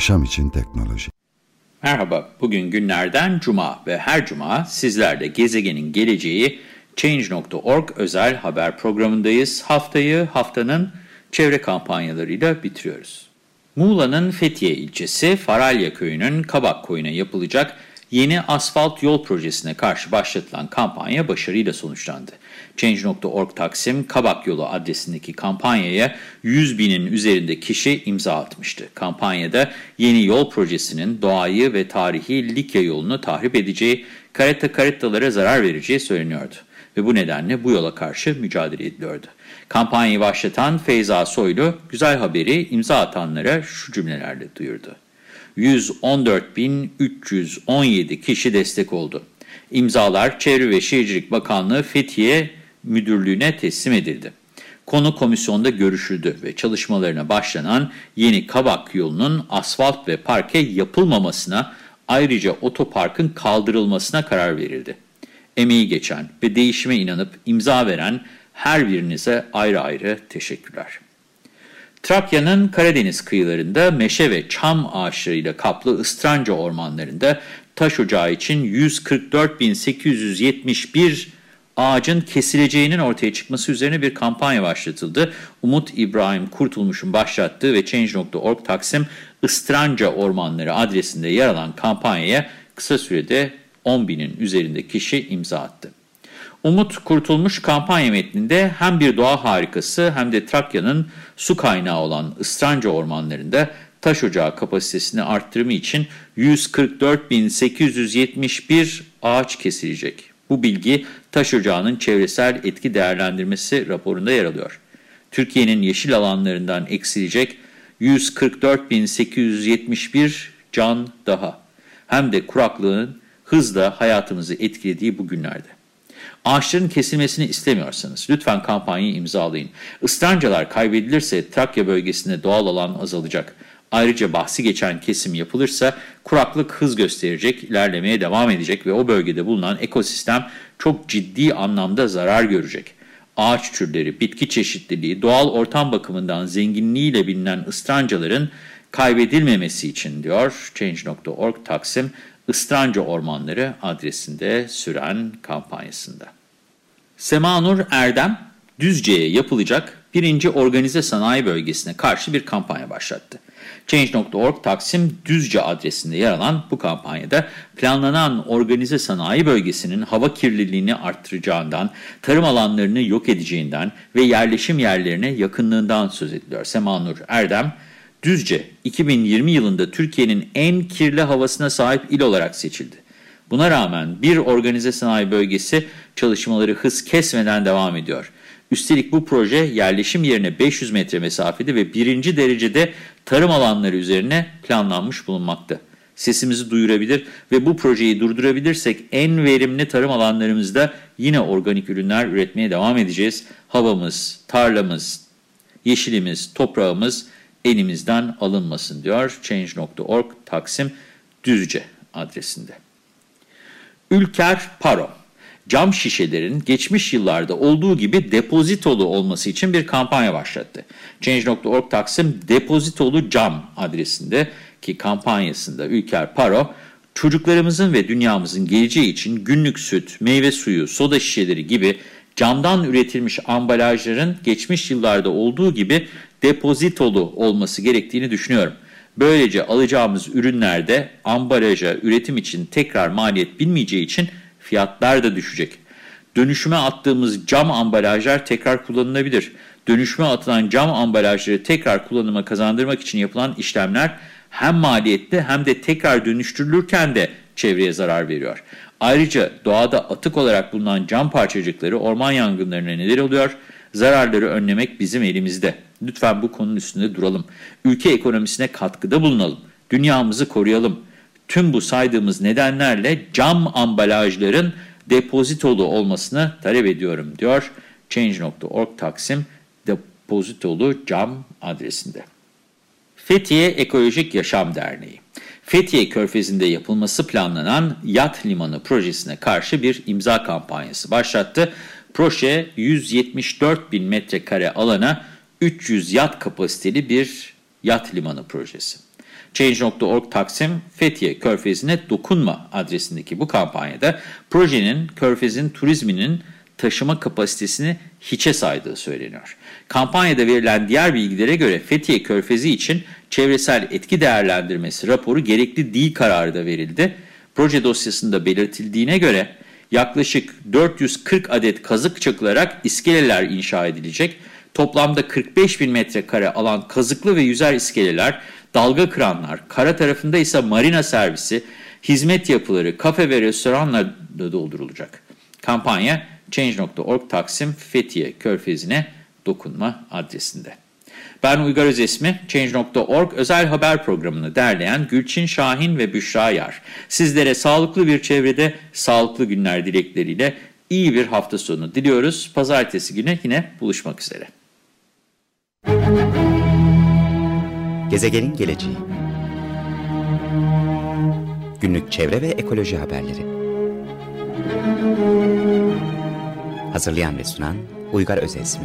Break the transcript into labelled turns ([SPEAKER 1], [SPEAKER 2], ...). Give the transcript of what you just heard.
[SPEAKER 1] Yaşam için teknoloji.
[SPEAKER 2] Merhaba, bugün günlerden cuma ve her cuma sizlerle gezegenin geleceği Change.org özel haber programındayız. Haftayı haftanın çevre kampanyalarıyla bitiriyoruz. Muğla'nın Fethiye ilçesi Faralya köyünün Kabak koyuna yapılacak yeni asfalt yol projesine karşı başlatılan kampanya başarıyla sonuçlandı. Change.org Taksim Kabak Yolu adresindeki kampanyaya 100 binin üzerinde kişi imza atmıştı. Kampanyada yeni yol projesinin doğayı ve tarihi Likya yolunu tahrip edeceği, karetta karettalara zarar vereceği söyleniyordu. Ve bu nedenle bu yola karşı mücadele ediliyordu. Kampanyayı başlatan Feyza Soylu, güzel haberi imza atanlara şu cümlelerle duyurdu. 114.317 kişi destek oldu. İmzalar Çevre ve Şehircilik Bakanlığı Fethiye Müdürlüğü'ne teslim edildi. Konu komisyonda görüşüldü ve çalışmalarına başlanan yeni Kabak yolunun asfalt ve parke yapılmamasına ayrıca otoparkın kaldırılmasına karar verildi. Emeği geçen ve değişime inanıp imza veren her birinize ayrı ayrı teşekkürler. Trakya'nın Karadeniz kıyılarında meşe ve çam ağaçlarıyla kaplı ıstranca ormanlarında taş ocağı için 144.871 ağacın kesileceğinin ortaya çıkması üzerine bir kampanya başlatıldı. Umut İbrahim Kurtulmuş'un başlattığı ve Change.org Taksim Istranca Ormanları adresinde yer alan kampanyaya kısa sürede 10 binin üzerinde kişi imza attı. Umut Kurtulmuş kampanya metninde hem bir doğa harikası hem de Trakya'nın su kaynağı olan Istranca ormanlarında taş ocağı kapasitesini arttırımı için 144.871 ağaç kesilecek. Bu bilgi taş ocağının çevresel etki değerlendirmesi raporunda yer alıyor. Türkiye'nin yeşil alanlarından eksilecek 144.871 can daha. Hem de kuraklığın hızla hayatımızı etkilediği bu günlerde. Ağaçların kesilmesini istemiyorsanız lütfen kampanyayı imzalayın. Istrancalar kaybedilirse Trakya bölgesinde doğal alan azalacak. Ayrıca bahsi geçen kesim yapılırsa kuraklık hız gösterecek, ilerlemeye devam edecek ve o bölgede bulunan ekosistem çok ciddi anlamda zarar görecek. Ağaç türleri, bitki çeşitliliği, doğal ortam bakımından zenginliğiyle bilinen ıstrancaların kaybedilmemesi için diyor Change.org Taksim Istranca Ormanları adresinde süren kampanyasında. Semanur Erdem, Düzce'ye yapılacak birinci organize sanayi bölgesine karşı bir kampanya başlattı. Change.org Taksim Düzce adresinde yer alan bu kampanyada planlanan organize sanayi bölgesinin hava kirliliğini arttıracağından, tarım alanlarını yok edeceğinden ve yerleşim yerlerine yakınlığından söz ediliyor. Semanur Erdem, Düzce, 2020 yılında Türkiye'nin en kirli havasına sahip il olarak seçildi. Buna rağmen bir organize sanayi bölgesi çalışmaları hız kesmeden devam ediyor. Üstelik bu proje yerleşim yerine 500 metre mesafede ve birinci derecede tarım alanları üzerine planlanmış bulunmakta. Sesimizi duyurabilir ve bu projeyi durdurabilirsek en verimli tarım alanlarımızda yine organik ürünler üretmeye devam edeceğiz. Havamız, tarlamız, yeşilimiz, toprağımız elimizden alınmasın diyor Change.org Taksim Düzce adresinde. Ülker Paro cam şişelerin geçmiş yıllarda olduğu gibi depozitolu olması için bir kampanya başlattı. Change.org Taksim depozitolu cam adresinde ki kampanyasında Ülker Paro çocuklarımızın ve dünyamızın geleceği için günlük süt, meyve suyu, soda şişeleri gibi camdan üretilmiş ambalajların geçmiş yıllarda olduğu gibi depozitolu olması gerektiğini düşünüyorum. Böylece alacağımız ürünlerde ambalaja üretim için tekrar maliyet bilmeyeceği için fiyatlar da düşecek. Dönüşüme attığımız cam ambalajlar tekrar kullanılabilir. Dönüşüme atılan cam ambalajları tekrar kullanıma kazandırmak için yapılan işlemler hem maliyetli hem de tekrar dönüştürülürken de çevreye zarar veriyor. Ayrıca doğada atık olarak bulunan cam parçacıkları orman yangınlarına neden oluyor. Zararları önlemek bizim elimizde. Lütfen bu konunun üstünde duralım. Ülke ekonomisine katkıda bulunalım. Dünyamızı koruyalım. Tüm bu saydığımız nedenlerle cam ambalajların depozitolu olmasını talep ediyorum diyor. Change.org Taksim depozitolu cam adresinde. Fethiye Ekolojik Yaşam Derneği Fethiye Körfezi'nde yapılması planlanan yat limanı projesine karşı bir imza kampanyası başlattı. Proje 174 bin metrekare alana 300 yat kapasiteli bir yat limanı projesi. Change.org Taksim Fethiye Körfezi'ne dokunma adresindeki bu kampanyada projenin Körfez'in turizminin taşıma kapasitesini hiçe saydığı söyleniyor. Kampanyada verilen diğer bilgilere göre Fethiye Körfezi için çevresel etki değerlendirmesi raporu gerekli değil kararı da verildi. Proje dosyasında belirtildiğine göre yaklaşık 440 adet kazık çakılarak iskeleler inşa edilecek. Toplamda 45 bin metrekare alan kazıklı ve yüzer iskeleler, dalga kıranlar, kara tarafında ise marina servisi, hizmet yapıları, kafe ve restoranla doldurulacak. Kampanya Change.org Taksim Fethiye Körfezi'ne dokunma adresinde. Ben Uygar Özesmi, Change.org özel haber programını derleyen Gülçin Şahin ve Büşra Yar. Sizlere sağlıklı bir çevrede sağlıklı günler dilekleriyle iyi bir hafta sonu diliyoruz. Pazartesi günü yine buluşmak üzere.
[SPEAKER 3] Gezegenin geleceği Günlük çevre ve ekoloji haberleri Hazırlayan ve sunan Uygar Özesmi